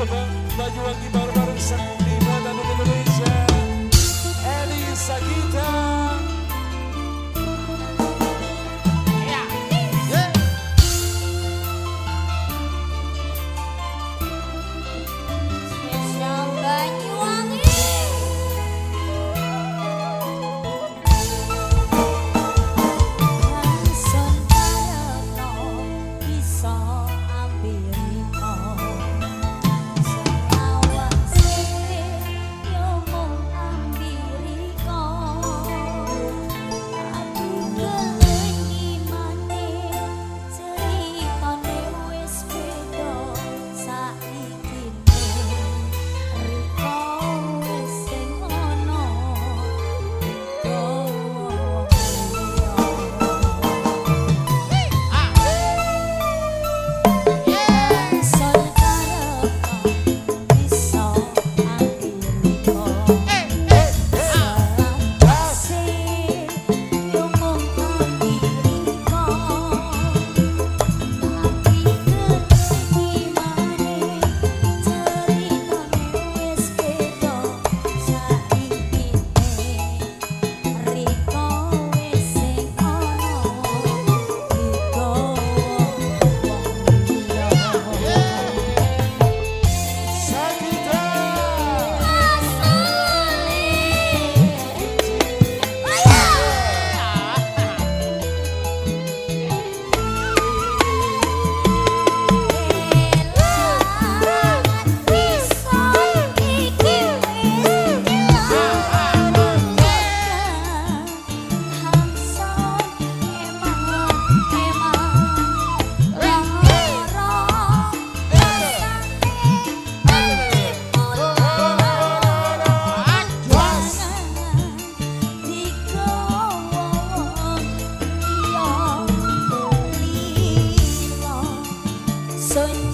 tebak baju lagi bareng-bareng seniman dan Indonesia Edi Sagita xanh